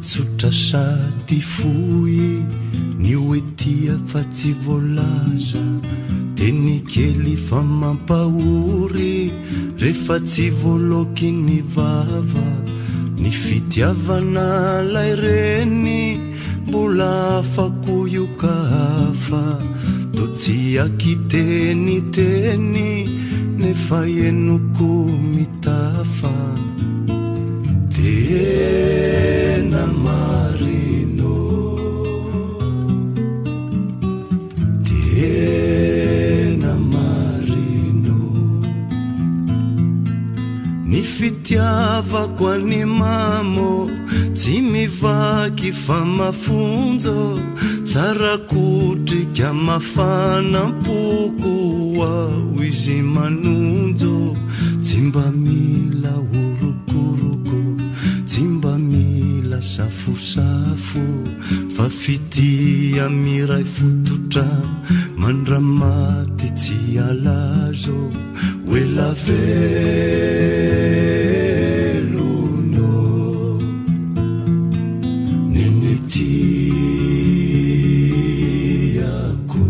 tsutra sati foi ni witia fatsy volaza teni keli famapaory re fatsy voloky ni vava ny fitiavana laireni mbola afakuiuka afa totsy aki teni teni nefaenuko mitafa e ny fitiavako any mamo tsy mivaky fa mafonjo tsarakotrika mafanampoko ao izy manonjo tsi mba mila orokoroko tsi mba mila safosafo fa fitia miray fototra mandramaty tsy alazo oelavelono nenetiako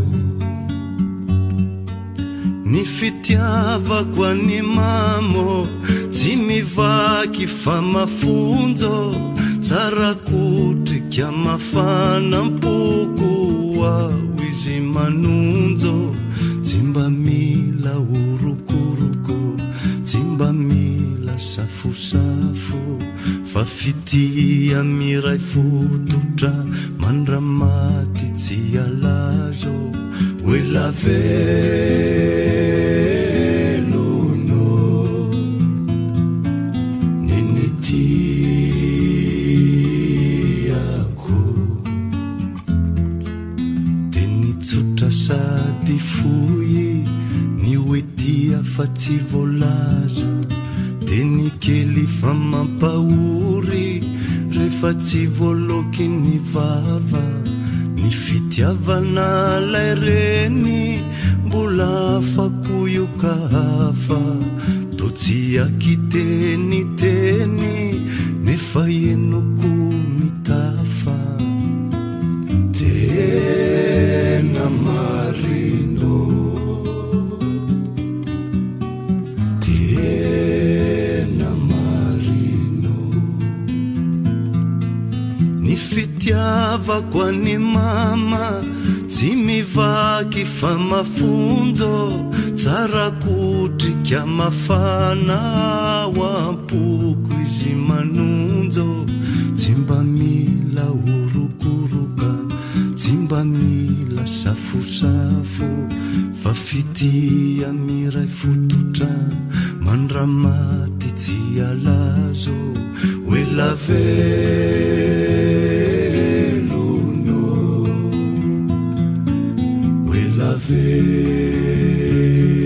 ny fitiavako any mamo tsy mivaky fa mafonjo tsarakotryka mafanampoko ao izy manonjo fsafo fa fitiha miray fototra mandramaty tsy alazo hoelavelo no ny nitiako di nitsotra sady foy ny hoetia fa tsy volaza teny kely famampahory rehefa tsy voaloky ny vava ny fitiavana lay reny mbola afako iokahafa totsy akitenyteny nefa eno avako any mama tsy mivaky famafonjo tsarakotri kamafanao ampoko izy manonjo tsi mba mila horokoroka tsi mba mila safosafo fafitia mirayfototra manramaty tsy alazo oelave ver.